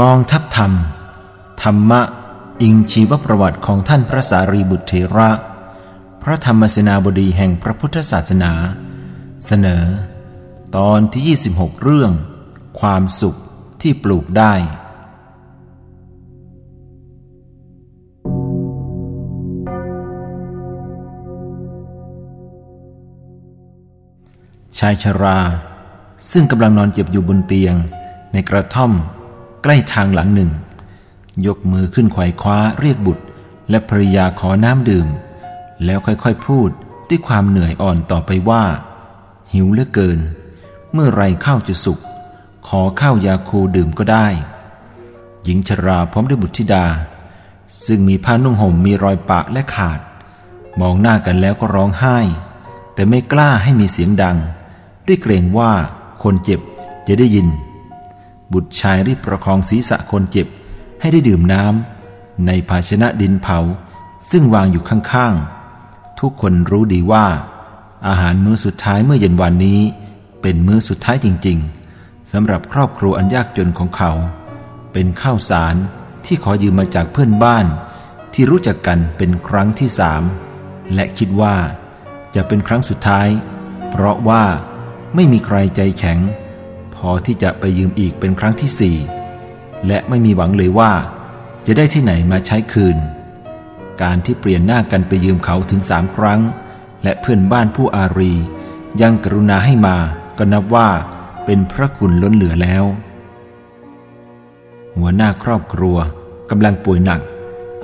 กองทัพธรรม ธรรมะ อิงชีวประวัติของท่านพระสารีบุตรเถระ พระธรรมเสนาบดีแห่งพระพุทธศาสนา เสนอ ตอนที่ 26 เรื่อง ความสุขที่ปลูกได้ ชายชรา ซึ่งกำลังนอนเจ็บอยู่บนเตียงในกระท่อม ใกล้ทางหลังหนึ่ง ยกมือขึ้นไขว่คว้าเรียกบุตร และภริยาขอน้ำดื่ม แล้วค่อยๆพูดด้วยความเหนื่อยอ่อนต่อไปว่า หิวเหลือเกิน เมื่อไรข้าวจะสุกขอข้าวยาคูดื่มก็ได้ หญิงชราพร้อมด้วยบุตรธิดา ซึ่งมีผ้านุ่งห่มมีรอยปะและขาด มองหน้ากันแล้วก็ร้องไห้ แต่ไม่กล้าให้มีเสียงดัง ด้วยเกรงว่าคนเจ็บจะได้ยิน บุตรชายรีบประคองศีรษะคนเจ็บให้ได้ดื่มน้ำในภาชนะดินเผา ซึ่งวางอยู่ข้างๆ ทุกคนรู้ดีว่า อาหารมื้อสุดท้ายเมื่อเย็นวันนี้ เป็นมื้อสุดท้ายจริงๆสำหรับครอบครัวอันยากจนของเขา เป็นข้าวสารที่ขอยืมมาจากเพื่อนบ้าน ที่รู้จักกันเป็นครั้งที่สามและคิดว่าจะเป็นครั้งสุดท้าย เพราะว่าไม่มีใครใจแข็ง อที่จะไปยืมอีกเป็นครั้งที่สี่และไม่มีหวังเลยว่า จะได้ที่ไหนมาใช้คืน การที่เปลี่ยนหน้ากันไปยืมเขาถึงสามครั้ง และเพื่อนบ้านผู้อารี ยังกรุณาให้มาก็นับว่าเป็นพระคุณล้นเหลือแล้ว หัวหน้าครอบครัวกำลังป่วยหนัก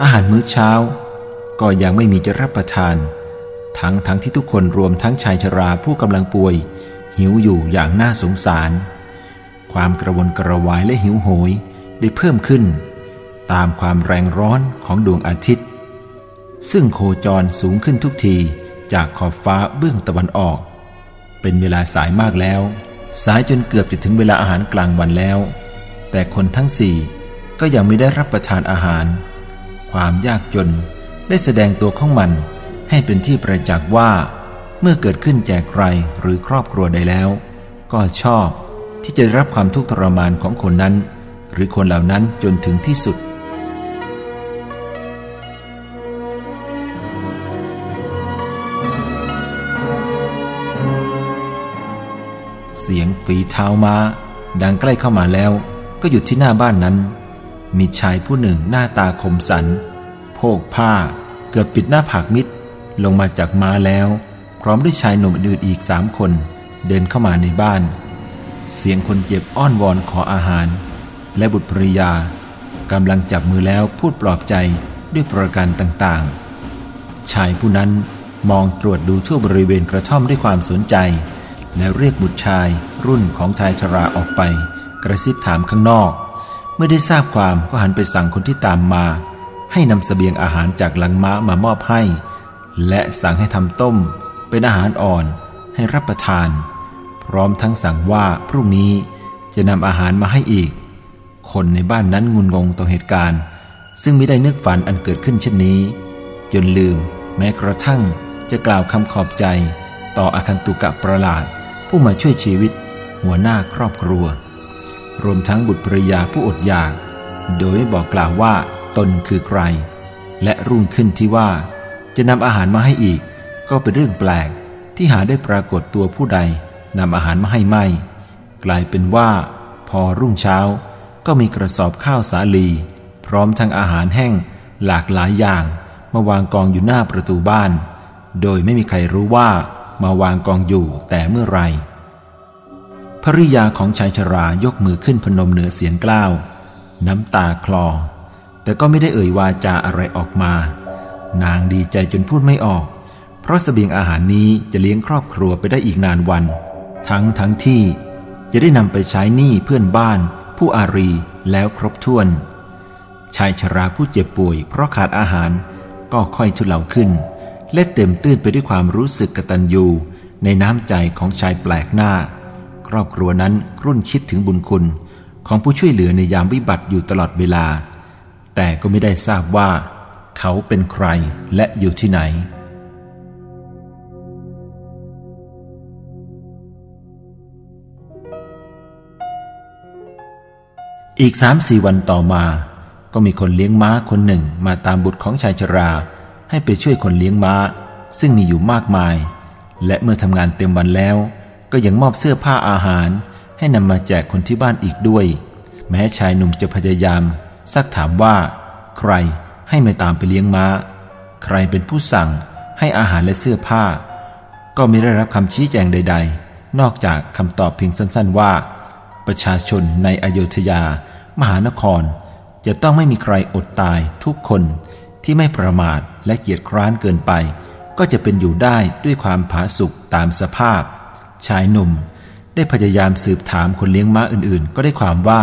อาหารมื้อเช้า ก็ยังไม่มีจะรับประทาน ทั้งทั้งที่ทุกคนรวมทั้งชายชราผู้กำลังป่วย หิวอยู่อย่างน่าสงสาร ความกระวนกระวายและหิวโหยได้เพิ่มขึ้น ตามความแรงร้อนของดวงอาทิตย์ ซึ่งโคจรสูงขึ้นทุกทีจากขอบฟ้าเบื้องตะวันออก เป็นเวลาสายมากแล้ว สายจนเกือบจะถึงเวลาอาหารกลางวันแล้ว แต่คนทั้งสี่ก็ยังไม่ได้รับประทานอาหาร ความยากจนได้แสดงตัวของมันให้เป็นที่ประจักษ์ว่า เมื่อเกิดขึ้นแจกใครหรือครอบครัวใดแล้ว ก็ชอบ ที่จะรับความทุกข์ทรมานของคนนั้น หรือคนเหล่านั้นจนถึงที่สุด เสียงฝีเท้ามา้า ดังใกล้เข้ามาแล้ว ก็หยุดที่หน้าบ้านนั้น มีชายผู้หนึ่งหน้าตาคมสัน โพกผ้า เกือบปิดหน้าผากมิดลงมาจากม้าแล้ว พร้อมด้วยชายหนุ่มอื่นอีกสามคน เดินเข้ามาในบ้าน เสียงคนเจ็บอ้อนวอนขออาหาร และบุตรภริยากำลังจับมือแล้วพูดปลอบใจด้วยประการต่างๆ ชายผู้นั้นมองตรวจดูทั่วบริเวณกระท่อมด้วยความสนใจ แล้วเรียกบุตรชายรุ่นของทายชราออกไป กระซิบถามข้างนอก เมื่อได้ทราบความก็หันไปสั่งคนที่ตามมา ให้นำสเสบียงอาหารจากหลังม้ามามอบให้ และสั่งให้ทำต้ม เป็นอาหารอ่อนให้รับประทาน พร้อมทั้งสั่งว่าพรุ่งนี้จะนำอาหารมาให้อีก คนในบ้านนั้นงุนงงต่อเหตุการณ์ ซึ่งไม่ได้นึกฝันอันเกิดขึ้นเช่นนี้ จนลืมแม้กระทั่งจะกล่าวคำขอบใจ ต่ออาคันตุกะประหลาด ผู้มาช่วยชีวิต หัวหน้าครอบครัว รวมทั้งบุตรภรยาผู้อดอยาก โดยบอกกล่าวว่าตนคือใคร และรุ่งขึ้นที่ว่าจะนำอาหารมาให้อีก ก็เป็นเรื่องแปลกที่หาได้ปรากฏตัวผู้ใด นำอาหารมาให้ไม่ กลายเป็นว่าพอรุ่งเช้าก็มีกระสอบข้าวสาลี พร้อมทั้งอาหารแห้งหลากหลายอย่าง มาวางกองอยู่หน้าประตูบ้าน โดยไม่มีใครรู้ว่ามาวางกองอยู่แต่เมื่อไรภริยาของชายชรายกมือขึ้นพนมเหนือเสียงกล้าว น้ำตาคลอ แต่ก็ไม่ได้เอ่ยวาจาอะไรออกมา นางดีใจจนพูดไม่ออก เพราะสเสบียงอาหารนี้จะเลี้ยงครอบครัวไปได้อีกนานวัน ทั้งทั้งที่จะได้นำไปใช้หนี้เพื่อนบ้านผู้อารีแล้วครบถ้วน ชายชราผู้เจ็บป่วยเพราะขาดอาหารก็ค่อยทุเลาขึ้น และเต็มตื้นไปด้วยความรู้สึกกตัญญูในน้ำใจของชายแปลกหน้า ครอบครัวนั้นรุ่นคิดถึงบุญคุณของผู้ช่วยเหลือในยามวิบัติอยู่ตลอดเวลา แต่ก็ไม่ได้ทราบว่า เขาเป็นใครและอยู่ที่ไหน อีกสามสี่วันต่อมา ก็มีคนเลี้ยงม้าคนหนึ่งมาตามบุตรของชายชรา ให้ไปช่วยคนเลี้ยงม้า ซึ่งมีอยู่มากมาย และเมื่อทำงานเต็มวันแล้ว ก็ยังมอบเสื้อผ้าอาหาร ให้นำมาแจกคนที่บ้านอีกด้วย แม้ชายหนุ่มจะพยายาม ซักถามว่า ใครให้มาตามไปเลี้ยงม้า ใครเป็นผู้สั่งให้อาหารและเสื้อผ้า ก็ไม่ได้รับคำชี้แจงใด ๆ นอกจากคำตอบเพียงสั้น ๆ ว่า ประชาชนในอโยธยา มหานคร จะต้องไม่มีใครอดตายทุกคนที่ไม่ประมาทและเกียจคร้านเกินไป ก็จะเป็นอยู่ได้ด้วยความผาสุกตามสภาพ ชายหนุ่ม ได้พยายามสืบถามคนเลี้ยงม้าอื่นๆ ก็ได้ความว่า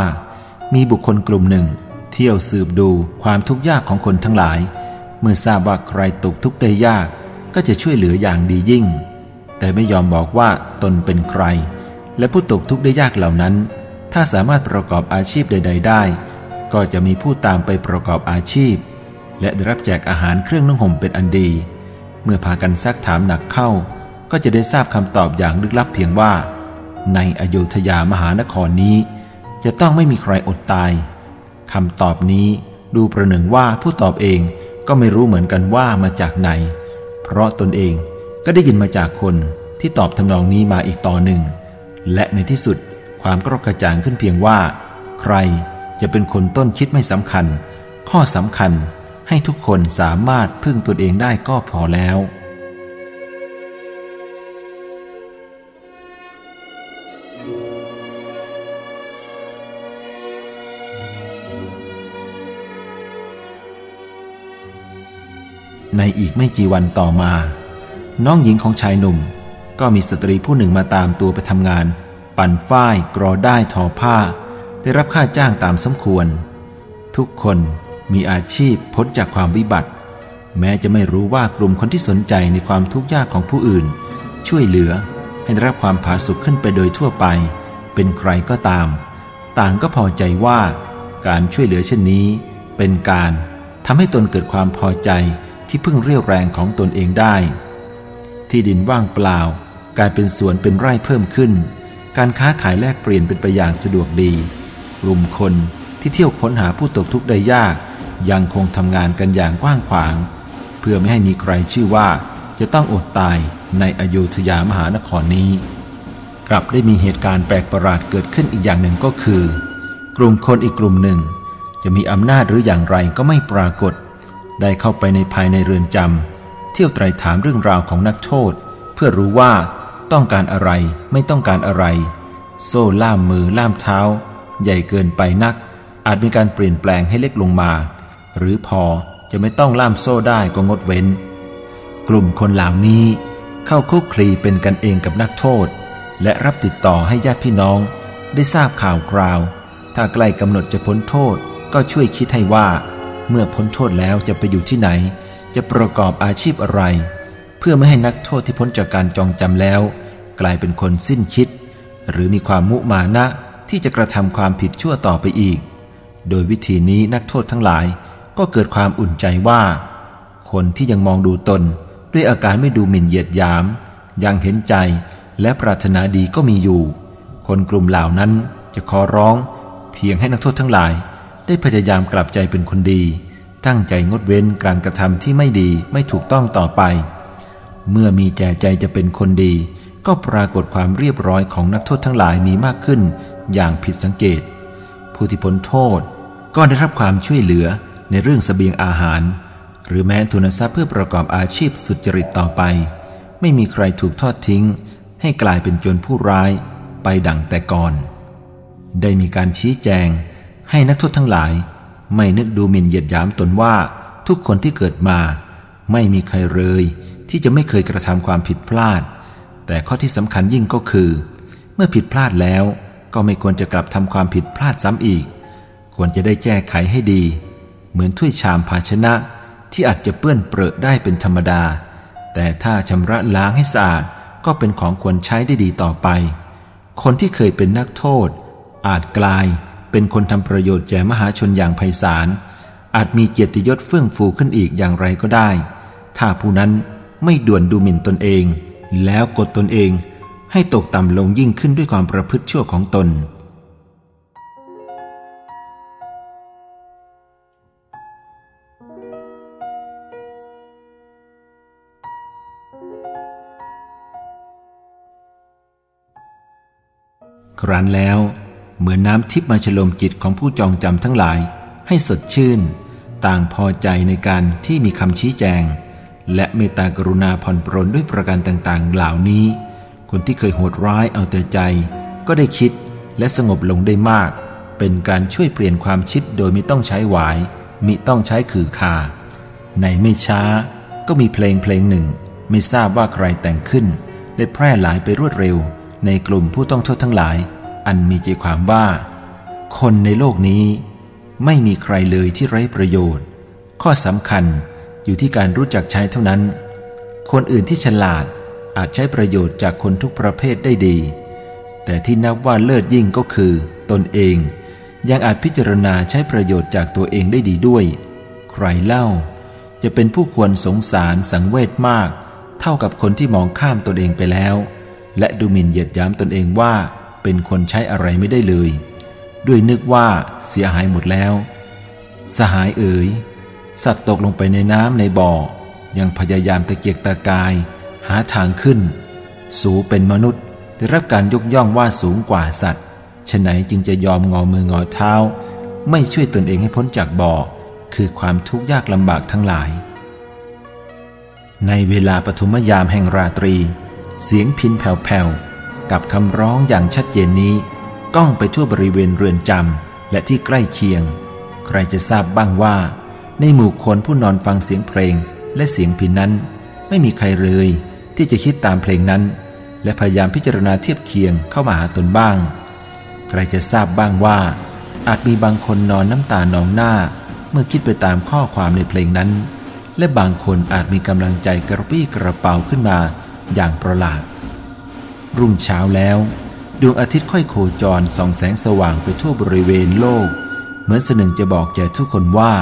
มีบุคคลกลุ่มหนึ่ง เที่ยวสืบดูความทุกข์ยากของคนทั้งหลาย เมื่อทราบว่าใครตกทุกข์ได้ยาก ก็จะช่วยเหลืออย่างดียิ่ง แต่ไม่ยอมบอกว่าตนเป็นใคร และผู้ตกทุกข์ได้ยากเหล่านั้น ถ้าสามารถประกอบอาชีพใด ๆ ได้ ก็จะมีผู้ตามไปประกอบอาชีพ และได้รับแจกอาหารเครื่องนุ่งห่มเป็นอันดี เมื่อพากันซักถามหนักเข้า ก็จะได้ทราบคำตอบอย่างลึกลับเพียงว่า ในอโยธยามหานครนี้ จะต้องไม่มีใครอดตายคำตอบนี้ดูประหนึ่งว่าผู้ตอบเองก็ไม่รู้เหมือนกันว่ามาจากไหน เพราะตนเองก็ได้ยินมาจากคนที่ตอบทำนองนี้มาอีกต่อหนึ่ง และในที่สุดความกระกระจ่างขึ้นเพียงว่า ใครจะเป็นคนต้นคิดไม่สำคัญ ข้อสำคัญให้ทุกคนสามารถพึ่งตนเองได้ก็พอแล้ว ในอีกไม่กี่วันต่อมา น้องหญิงของชายหนุ่ม ก็มีสตรีผู้หนึ่งมาตามตัวไปทำงาน ปั่นฝ้ายกรอได้ทอผ้า ได้รับค่าจ้างตามสมควร ทุกคนมีอาชีพพ้นจากความวิบัติ แม้จะไม่รู้ว่ากลุ่มคนที่สนใจในความทุกข์ยากของผู้อื่น ช่วยเหลือให้ได้รับความผาสุกขึ้นไปโดยทั่วไป เป็นใครก็ตาม ต่างก็พอใจว่า การช่วยเหลือเช่นนี้ เป็นการทำให้ตนเกิดความพอใจที่พึ่งเรียวแรงของตนเองได้ ที่ดินว่างเปล่า กลายเป็นสวนเป็นไร่เพิ่มขึ้น การค้าขายแลกเปลี่ยนเป็นไปอย่างสะดวกดี กลุ่มคนที่เที่ยวค้นหาผู้ตกทุกข์ได้ยาก ยังคงทำงานกันอย่างกว้างขวาง เพื่อไม่ให้มีใครชื่อว่าจะต้องอดตายในอโยธยามหานครนี้ กลับได้มีเหตุการณ์แปลกประหลาดเกิดขึ้นอีกอย่างหนึ่งก็คือ กลุ่มคนอีกกลุ่มหนึ่ง จะมีอำนาจหรืออย่างไรก็ไม่ปรากฏ ได้เข้าไปในภายในเรือนจำเที่ยวไตรถามเรื่องราวของนักโทษ เพื่อรู้ว่า ต้องการอะไรไม่ต้องการอะไร โซ่ล่ามมือล่ามเท้า ใหญ่เกินไปนัก อาจมีการเปลี่ยนแปลงให้เล็กลงมา หรือพอจะไม่ต้องล่ามโซ่ได้ก็งดเว้น กลุ่มคนเหล่านี้เข้าคุกคลีเป็นกันเองกับนักโทษ และรับติดต่อให้ญาติพี่น้อง ได้ทราบข่าวคราว ถ้าใกล้กำหนดจะพ้นโทษก็ช่วยคิดให้ว่า เมื่อพ้นโทษแล้วจะไปอยู่ที่ไหน จะประกอบอาชีพอะไร พื่อไม่ให้นักโทษที่พ้นจากการจองจำแล้ว กลายเป็นคนสิ้นคิด หรือมีความมุมานะที่จะกระทำความผิดชั่วต่อไปอีก โดยวิธีนี้นักโทษทั้งหลายก็เกิดความอุ่นใจว่า คนที่ยังมองดูตน ด้วยอาการไม่ดูหมิ่นเหยียดยาม ยังเห็นใจและปรารถนาดีก็มีอยู่ คนกลุ่มเหล่านั้นจะขอร้อง เพียงให้นักโทษทั้งหลาย ได้พยายามกลับใจเป็นคนดี ตั้งใจงดเว้นการกระทำที่ไม่ดีไม่ถูกต้องต่อไป เมื่อมีแจใจจะเป็นคนดี ก็ปรากฏความเรียบร้อยของนักโทษทั้งหลายมีมากขึ้น อย่างผิดสังเกต ผู้ที่พ้นโทษ ก็ได้รับความช่วยเหลือในเรื่องสเสบียงอาหาร หรือแม้ทุนทรัพย์เพื่อประกอบอาชีพสุจริตต่อไป ไม่มีใครถูกทอดทิ้ง ให้กลายเป็นโจรผู้ร้ายไปดั่งแต่ก่อน ได้มีการชี้แจง ให้นักโทษทั้งหลาย ไม่นึกดูหมิ่นเหยียดหยามตนว่าทุกคนที่เกิดมา ไม่มีใครเลย ที่จะไม่เคยกระทำความผิดพลาด แต่ข้อที่สำคัญยิ่งก็คือ เมื่อผิดพลาดแล้วก็ไม่ควรจะกลับทำความผิดพลาดซ้ำอีก ควรจะได้แก้ไขให้ดี เหมือนถ้วยชามภาชนะ ที่อาจจะเปื้อนเปรอะได้เป็นธรรมดา แต่ถ้าชำระล้างให้สะอาดก็เป็นของควรใช้ได้ดีต่อไป คนที่เคยเป็นนักโทษ อาจกลายเป็นคนทำประโยชน์แก่มหาชนอย่างไพศาลอาจมีเกียรติยศเฟื่องฟูขึ้นอีกอย่างไรก็ได้ ถ้าผู้นั้น ไม่ด่วนดูหมิ่นตนเอง แล้วกดตนเองให้ตกต่ำลงยิ่งขึ้นด้วยความประพฤติชั่วของตน ครั้นแล้ว เหมือนน้ำทิพมาฉลมจิตของผู้จองจำทั้งหลายให้สดชื่น ต่างพอใจในการที่มีคำชี้แจง และเมตตากรุณาผ่อนปรนด้วยประการต่างๆ เหล่านี้ คนที่เคยโหดร้ายเอาแต่ใจ ก็ได้คิดและสงบลงได้มาก เป็นการช่วยเปลี่ยนความคิดโดยไม่ต้องใช้หวายมิต้องใช้ขือคา ในไม่ช้าก็มีเพลงเพลงหนึ่ง ไม่ทราบว่าใครแต่งขึ้น ได้แพร่หลายไปรวดเร็ว ในกลุ่มผู้ต้องโทษทั้งหลาย อันมีใจความว่า คนในโลกนี้ ไม่มีใครเลยที่ไร้ประโยชน์ ข้อสำคัญ อยู่ที่การรู้จักใช้เท่านั้น คนอื่นที่ฉลาดอาจใช้ประโยชน์จากคนทุกประเภทได้ดี แต่ที่นับว่าเลิศยิ่งก็คือ ตนเอง ยังอาจพิจารณาใช้ประโยชน์จากตัวเองได้ดีด้วย ใครเล่า จะเป็นผู้ควรสงสารสังเวชมาก เท่ากับคนที่มองข้ามตนเองไปแล้ว และดูหมิ่นเหยียดย้ำตนเองว่า เป็นคนใช้อะไรไม่ได้เลย ด้วยนึกว่าเสียหายหมดแล้ว สหายเอ๋ย สัตว์ตกลงไปในน้ำในบ่อ ยังพยายามตะเกียกตะกาย หาทางขึ้น สูเป็นมนุษย์ ได้รับการยกย่องว่าสูงกว่าสัตว์ฉะไหนจึงจะยอมงอมืองอเท้า ไม่ช่วยตนเองให้พ้นจากบ่อ คือความทุกข์ยากลำบากทั้งหลาย ในเวลาปฐมยามแห่งราตรี เสียงพินแผ่วๆ กับคำร้องอย่างชัดเจนนี้ ก้องไปทั่วบริเวณเรือนจำและที่ใกล้เคียง ใครจะทราบบ้างว่า ในหมู่คนผู้นอนฟังเสียงเพลงและเสียงพินนั้น ไม่มีใครเลยที่จะคิดตามเพลงนั้น และพยายามพิจารณาเทียบเคียงเข้ามาหาตนบ้าง ใครจะทราบบ้างว่า อาจมีบางคนนอนน้ำตานองหน้า เมื่อคิดไปตามข้อความในเพลงนั้น และบางคนอาจมีกำลังใจกระปี้กระเป๋าขึ้นมาอย่างประหลาด รุ่งเช้าแล้วดวงอาทิตย์ค่อยโคจรส่องแสงสว่างไปทั่วบริเวณโลก เหมือนสนึงจะบอกแก่ทุกคนว่า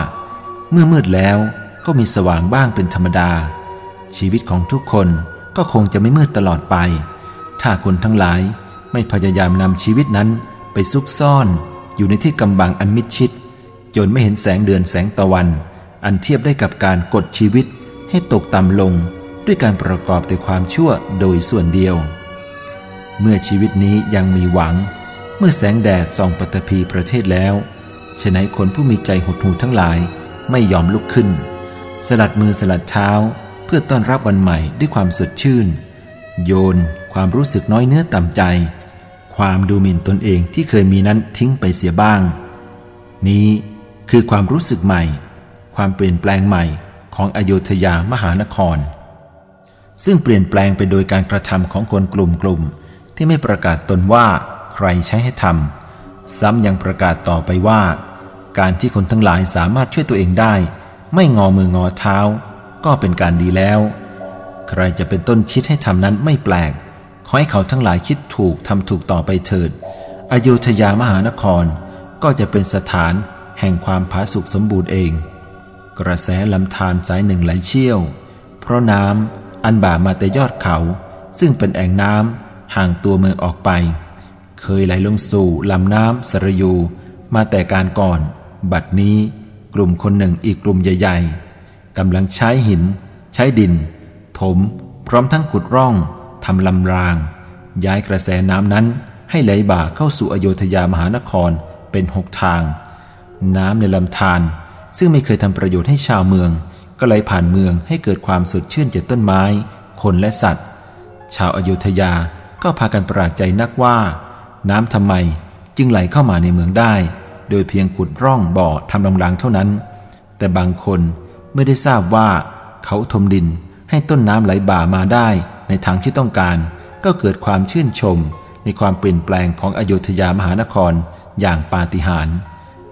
เมื่อมืดแล้วก็มีสว่างบ้างเป็นธรรมดา ชีวิตของทุกคนก็คงจะไม่มืดตลอดไป ถ้าคนทั้งหลายไม่พยายามนำชีวิตนั้นไปซุกซ่อนอยู่ในที่กำบังอันมิดชิดจนไม่เห็นแสงเดือนแสงตะวัน อันเทียบได้กับการกดชีวิตให้ตกต่ำลงด้วยการประกอบแต่ความชั่วโดยส่วนเดียว เมื่อชีวิตนี้ยังมีหวัง เมื่อแสงแดดส่องปฐพีประเทศแล้วฉะนั้นคนผู้มีใจหดหู่ทั้งหลาย ไม่ยอมลุกขึ้น สลัดมือสลัดเท้า เพื่อต้อนรับวันใหม่ด้วยความสดชื่น โยน ความรู้สึกน้อยเนื้อต่ำใจ ความดูหมิ่นตนเองที่เคยมีนั้นทิ้งไปเสียบ้าง นี้คือความรู้สึกใหม่ ความเปลี่ยนแปลงใหม่ของอโยธยามหานคร ซึ่งเปลี่ยนแปลงไปโดยการกระทำของคนกลุ่มๆที่ไม่ประกาศตนว่าใครใช้ให้ทำซ้ำยังประกาศต่อไปว่า การที่คนทั้งหลายสามารถช่วยตัวเองได้ ไม่งอมืองอเท้า ก็เป็นการดีแล้ว ใครจะเป็นต้นคิดให้ทำนั้นไม่แปลก ขอให้เขาทั้งหลายคิดถูกทำถูกต่อไปเถิด อโยธยามหานครก็จะเป็นสถานแห่งความผาสุกสมบูรณ์เอง กระแสลำธารสายหนึ่งไหลเชี่ยว เพราะน้ำอันบ่ามาแต่ยอดเขา ซึ่งเป็นแอ่งน้ำห่างตัวเมืองออกไป เคยไหลลงสู่ลำน้ำสรยูมาแต่การก่อน บัดนี้กลุ่มคนหนึ่งอีกกลุ่มใหญ่ ๆกำลังใช้หิน ใช้ดิน ถม พร้อมทั้งขุดร่องทำลำราง ย้ายกระแสน้ำนั้นให้ไหลบ่าเข้าสู่อโยธยามหานครเป็นหกทาง น้ำในลำธารซึ่งไม่เคยทำประโยชน์ให้ชาวเมือง ก็ไหลผ่านเมืองให้เกิดความสดชื่นแก่ต้นไม้ คนและสัตว์ ชาวอายุทยาก็พากันประหลาดใจนักว่า น้ำทำไมจึงไหลเข้ามาในเมืองได้ โดยเพียงขุดร่องบ่อทำลำรางเท่านั้น แต่บางคนไม่ได้ทราบว่าเขาทมดินให้ต้นน้ำไหลบ่ามาได้ในทางที่ต้องการ ก็เกิดความชื่นชม ในความเปลี่ยนแปลงของอโยธยามหานครอย่างปาฏิหาริย์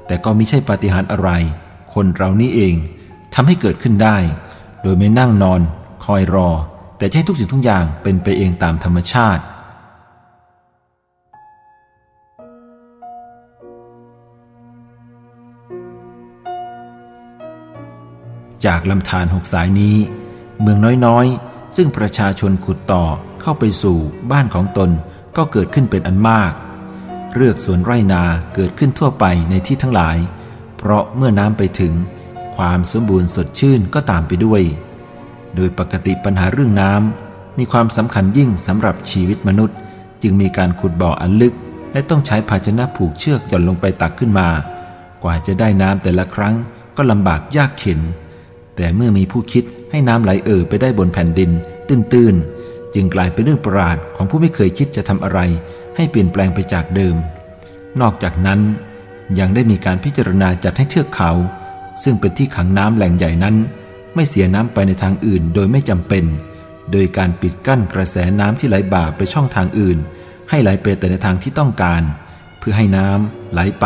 แต่ก็ไม่ใช่ปาฏิหาริย์อะไร คนเรานี่เองทำให้เกิดขึ้นได้ โดยไม่นั่งนอน คอยรอ แต่ให้ทุกสิ่งทุกอย่างเป็นไปเองตามธรรมชาติ จากลำธารหกสายนี้ เมืองน้อยๆ ซึ่งประชาชนขุดต่อเข้าไปสู่บ้านของตนก็เกิดขึ้นเป็นอันมาก เรือกสวนไร่นาเกิดขึ้นทั่วไปในที่ทั้งหลาย เพราะเมื่อน้ำไปถึง ความสมบูรณ์สดชื่นก็ตามไปด้วย โดยปกติปัญหาเรื่องน้ำมีความสำคัญยิ่งสำหรับชีวิตมนุษย์ จึงมีการขุดบ่ออันลึก และต้องใช้ภาชนะผูกเชือกหย่อนลงไปตักขึ้นมา กว่าจะได้น้ำแต่ละครั้งก็ลำบากยากเข็น แต่เมื่อมีผู้คิดให้น้ำไหลเอ่อไปได้บนแผ่นดิน ตื้นๆ จึงกลายเป็นเรื่องประหลาดของผู้ไม่เคยคิดจะทำอะไร ให้เปลี่ยนแปลงไปจากเดิม นอกจากนั้น ยังได้มีการพิจารณาจัดให้เทือกเขา ซึ่งเป็นที่ขังน้ำแหล่งใหญ่นั้น ไม่เสียน้ำไปในทางอื่นโดยไม่จำเป็น โดยการปิดกั้นกระแสน้ำที่ไหลบ่าไปช่องทางอื่น ให้ไหลไปแต่ในทางที่ต้องการ เพื่อให้น้ำไหลไป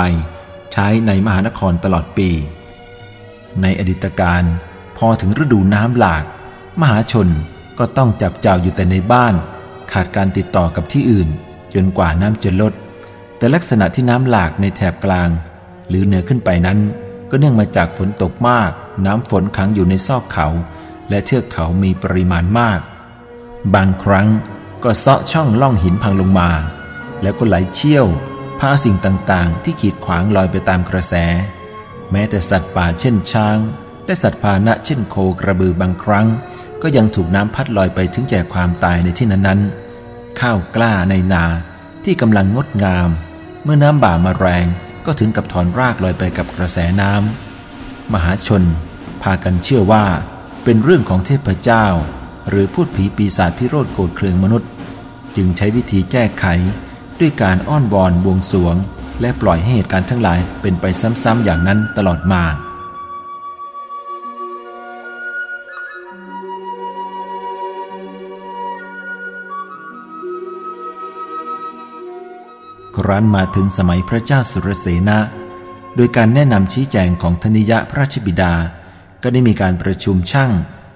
ใช้ในมหานครตลอดปี ในอดีตการ พอถึงฤดูน้ำหลาก มหาชนก็ต้องจับเจ้าอยู่แต่ในบ้าน ขาดการติดต่อกับที่อื่น จนกว่าน้ำจะลด แต่ลักษณะที่น้ำหลากในแถบกลาง หรือเหนือขึ้นไปนั้น ก็เนื่องมาจากฝนตกมาก น้ำฝนขังอยู่ในซอกเขา และเทือกเขามีปริมาณมาก บางครั้งก็เซาะช่องล่องหินพังลงมา แล้วก็ไหลเชี่ยวพาสิ่งต่างๆ ที่ขีดขวางลอยไปตามกระแส แม้แต่สัตว์ป่าเช่นช้าง และสัตว์พานะเช่นโคกระบือบางครั้ง ก็ยังถูกน้ำพัดลอยไปถึงแก่ความตายในที่นั้นๆ ข้าวกล้าในนาที่กำลังงดงาม เมื่อน้ำบ่ามาแรงก็ถึงกับถอนรากลอยไปกับกระแสน้ำมหาชน พากันเชื่อว่า เป็นเรื่องของเทพเจ้า หรือพูดผีปีศาจพิโรธโกรธเคืองมนุษย์ จึงใช้วิธีแก้ไข ด้วยการอ้อนวอนบวงสวง และปล่อยให้เหตุการณ์ทั้งหลายเป็นไปซ้ำๆอย่างนั้นตลอดมา ครั้นมาถึงสมัยพระเจ้าสุรเสนะ โดยการแนะนำชี้แจงของธนิยะพระราชบิดา ก็ได้มีการประชุมช่าง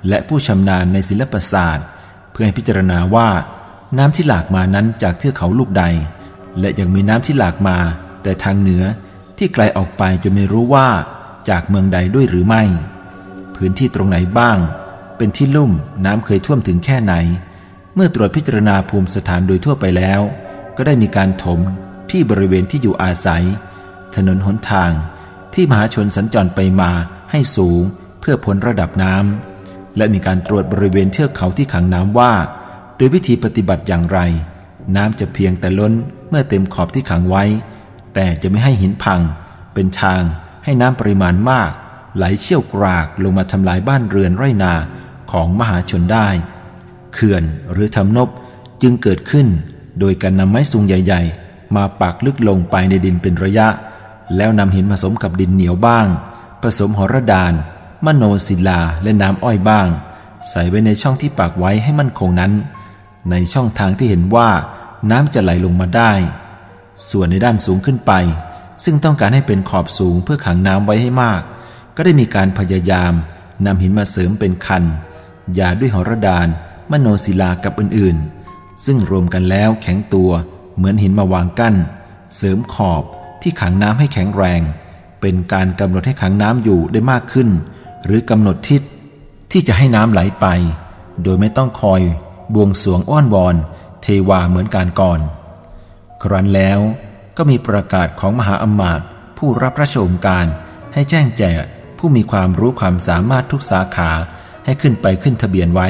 และผู้ชำนาญในศิลปศาสตร์ เพื่อให้พิจารณาว่าน้ำที่หลากมานั้นจากเทือกเขาลูกใด และยังมีน้ำที่หลากมา แต่ทางเหนือที่ไกลออกไปจนไม่รู้ว่าจากเมืองใดด้วยหรือไม่ พื้นที่ตรงไหนบ้าง เป็นที่ลุ่มน้ำเคยท่วมถึงแค่ไหน เมื่อตรวจพิจารณาภูมิสถานโดยทั่วไปแล้ว ก็ได้มีการถม ที่บริเวณที่อยู่อาศัย ถนนหนทาง ที่มหาชนสัญจรไปมาให้สูงเพื่อพ้นระดับน้ำและมีการตรวจบริเวณเทือกเขาที่ขังน้ำว่า โดยวิธีปฏิบัติอย่างไร น้ำจะเพียงแต่ล้นเมื่อเต็มขอบที่ขังไว้ แต่จะไม่ให้หินพัง เป็นทางให้น้ำปริมาณมาก ไหลเชี่ยวกรากลงมาทำลายบ้านเรือนไร่นาของมหาชนได้ เขื่อนหรือทำนบจึงเกิดขึ้นโดยการนำไม้สูงใหญ่ มาปักลึกลงไปในดินเป็นระยะ แล้วนำหินผสมกับดินเหนียวบ้าง ผสมหอรดาน มโนศิลาและน้ำอ้อยบ้าง ใส่ไว้ในช่องที่ปักไว้ให้มั่นคงนั้น ในช่องทางที่เห็นว่าน้ำจะไหลลงมาได้ ส่วนในด้านสูงขึ้นไป ซึ่งต้องการให้เป็นขอบสูงเพื่อขังน้ำไว้ให้มาก ก็ได้มีการพยายามนำหินมาเสริมเป็นคันยาด้วยหอรดาน มโนศิลากับอื่นๆ ซึ่งรวมกันแล้วแข็งตัว เหมือนหินมาวางกั้น เสริมขอบที่ขังน้ำให้แข็งแรง เป็นการกำหนดให้ขังน้ำอยู่ได้มากขึ้น หรือกำหนดทิศที่จะให้น้ำไหลไป โดยไม่ต้องคอยบวงสวงอ้อนวอน เทวาเหมือนการก่อน ครั้นแล้วก็มีประกาศของมหาอมาตย์ผู้รับราชองการให้แจ้งแจกผู้มีความรู้ความสามารถทุกสาขาให้ขึ้นไปขึ้นทะเบียนไว้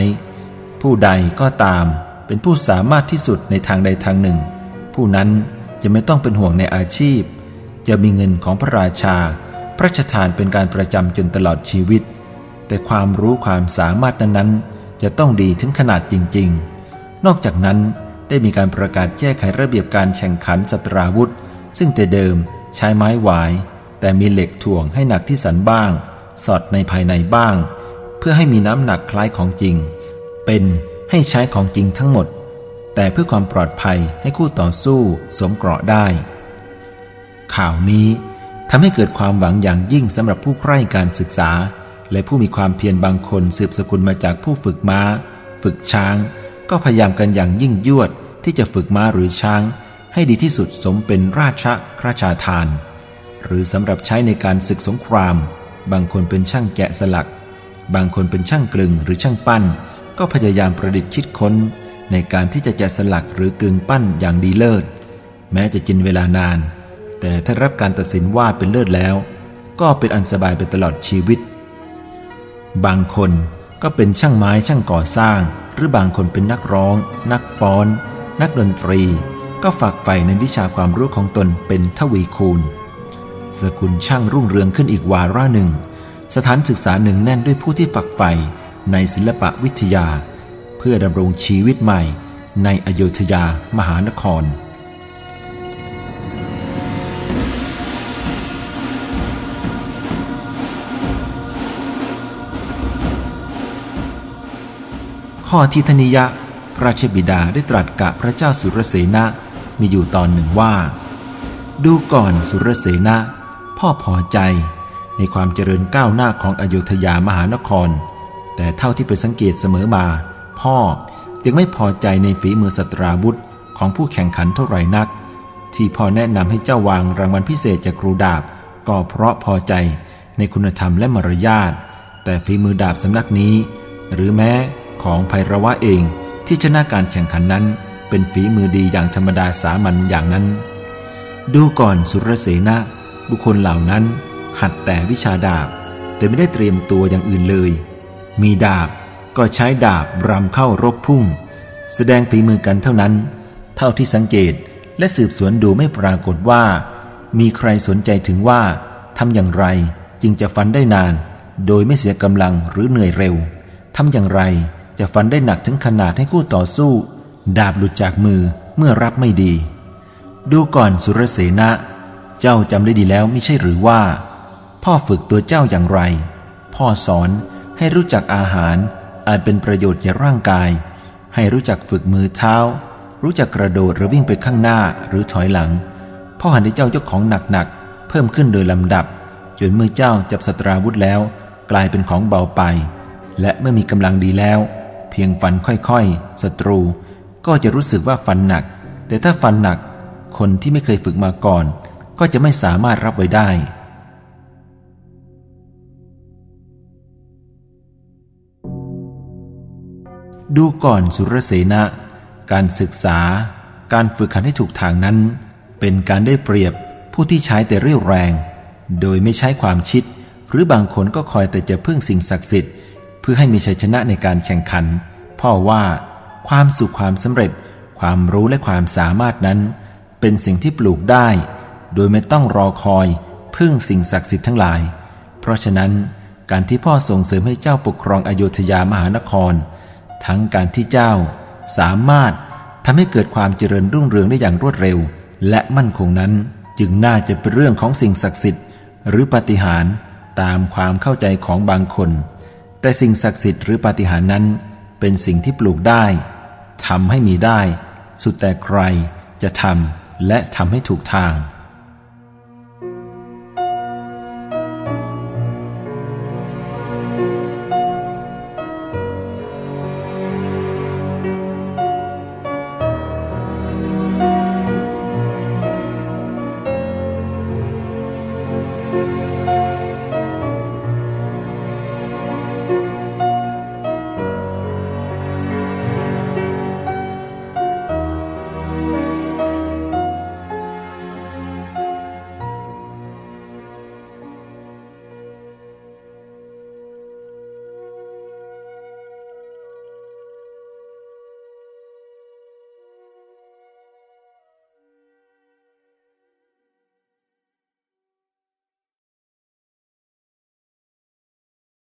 ผู้ใดก็ตามเป็นผู้สามารถที่สุดในทางใดทางหนึ่ง ผู้นั้นจะไม่ต้องเป็นห่วงในอาชีพ จะมีเงินของพระราชา พระราชทานเป็นการประจำจนตลอดชีวิต แต่ความรู้ความสามารถนั้นๆ จะต้องดีถึงขนาดจริง ๆ นอกจากนั้นได้มีการประกาศแก้ไขระเบียบการแข่งขันสตราวุธ ซึ่งแต่เดิมใช้ไม้หวาย แต่มีเหล็กถ่วงให้หนักที่สันบ้าง สอดในภายในบ้าง เพื่อให้มีน้ำหนักคล้ายของจริง เป็นให้ใช้ของจริงทั้งหมด แต่เพื่อความปลอดภัยให้คู่ต่อสู้สมเกราะได้ ข่าวนี้ทำให้เกิดความหวังอย่างยิ่งสำหรับผู้ใคร่การศึกษา และผู้มีความเพียรบางคนสืบสกุลมาจากผู้ฝึกม้า ฝึกช้าง ก็พยายามกันอย่างยิ่งยวดที่จะฝึกม้าหรือช้าง ให้ดีที่สุดสมเป็นราชคราชาทาน หรือสำหรับใช้ในการศึกสงคราม บางคนเป็นช่างแกะสลัก บางคนเป็นช่างกลึงหรือช่างปั้น ก็พยายามประดิษฐ์คิดค้น ในการที่จะแกะสลักหรือกลึงปั้นอย่างดีเลิศ แม้จะกินเวลานาน แต่ถ้ารับการตัดสินว่าเป็นเลิศแล้ว ก็เป็นอันสบายไปตลอดชีวิต บางคนก็เป็นช่างไม้ช่างก่อสร้าง หรือบางคนเป็นนักร้อง นักป้อน นักดนตรี ก็ฝากใฝ่ในวิชาความรู้ของตนเป็นทวีคูณสกุลช่างรุ่งเรืองขึ้นอีกวาระหนึ่ง สถานศึกษาหนึ่งแน่นด้วยผู้ที่ฝักใฝ่ในศิลปะวิทยา เพื่อดำรงชีวิตใหม่ในอโยธยามหานคร ข้อที่ธนิยะพระราชบิดาได้ตรัสกับพระเจ้าสุรเสนะมีอยู่ตอนหนึ่งว่า ดูก่อนสุรเสนะพ่อพอใจในความเจริญก้าวหน้าของอโยธยามหานคร แต่เท่าที่ไปสังเกตเสมอมา พ่อยังไม่พอใจในฝีมือสตราวุธของผู้แข่งขันเท่าไหร่นัก ที่พ่อแนะนำให้เจ้าวางรางวัลพิเศษจากครูดาบ ก็เพราะพอใจในคุณธรรมและมารยาทแต่ฝีมือดาบสำนักนี้ หรือแม้ของไพรวะเองที่ชนะการแข่งขันนั้น เป็นฝีมือดีอย่างธรรมดาสามัญอย่างนั้น ดูก่อนสุรเสนะบุคคลเหล่านั้น หัดแต่วิชาดาบ แต่ไม่ได้เตรียมตัวอย่างอื่นเลย มีดาบ ก็ใช้ดาบรำเข้ารบพุ่ง แสดงฝีมือกันเท่านั้น เท่าที่สังเกตและสืบสวนดูไม่ปรากฏว่า มีใครสนใจถึงว่าทำอย่างไรจึงจะฟันได้นาน โดยไม่เสียกำลังหรือเหนื่อยเร็วทำอย่างไรจะฟันได้หนักถึงขนาดให้คู่ต่อสู้ ดาบหลุดจากมือเมื่อรับไม่ดี ดูก่อนสุรเสนะ เจ้าจำได้ดีแล้วไม่ใช่หรือว่า พ่อฝึกตัวเจ้าอย่างไร พ่อสอนให้รู้จักอาหาร อาจเป็นประโยชน์แก่ร่างกาย ให้รู้จักฝึกมือเท้า รู้จักกระโดดหรือวิ่งไปข้างหน้าหรือถอยหลังพ่อหันให้เจ้ายกของหนักๆเพิ่มขึ้นโดยลำดับจนเมื่อเจ้าจับสตราวุธแล้ว กลายเป็นของเบาไป และเมื่อมีกำลังดีแล้ว เพียงฟันค่อยๆศัตรู ก็จะรู้สึกว่าฟันหนัก แต่ถ้าฟันหนัก คนที่ไม่เคยฝึกมาก่อน ก็จะไม่สามารถรับไว้ได้ ดูก่อนสุรเสนะ การศึกษา การฝึกขันให้ถูกทางนั้น เป็นการได้เปรียบผู้ที่ใช้แต่เรี่ยวแรง โดยไม่ใช้ความคิด หรือบางคนก็คอยแต่จะพึ่งสิ่งศักดิ์สิทธิ์ เพื่อให้มีชัยชนะในการแข่งขัน พ่อว่าความสุขความสำเร็จ ความรู้และความสามารถนั้น เป็นสิ่งที่ปลูกได้ โดยไม่ต้องรอคอย พึ่งสิ่งศักดิ์สิทธิ์ทั้งหลาย เพราะฉะนั้นการที่พ่อส่งเสริมให้เจ้าปกครองอโยธยามหานคร ทั้งการที่เจ้าสามารถทำให้เกิดความเจริญรุ่งเรืองได้อย่างรวดเร็ว และมั่นคงนั้น จึงน่าจะเป็นเรื่องของสิ่งศักดิ์สิทธิ์ หรือปฏิหารตามความเข้าใจของบางคน แต่สิ่งศักดิ์สิทธิ์หรือปาฏิหาริย์นั้น เป็นสิ่งที่ปลูกได้ทำให้มีได้ สุดแต่ใครจะทำและทำให้ถูกทาง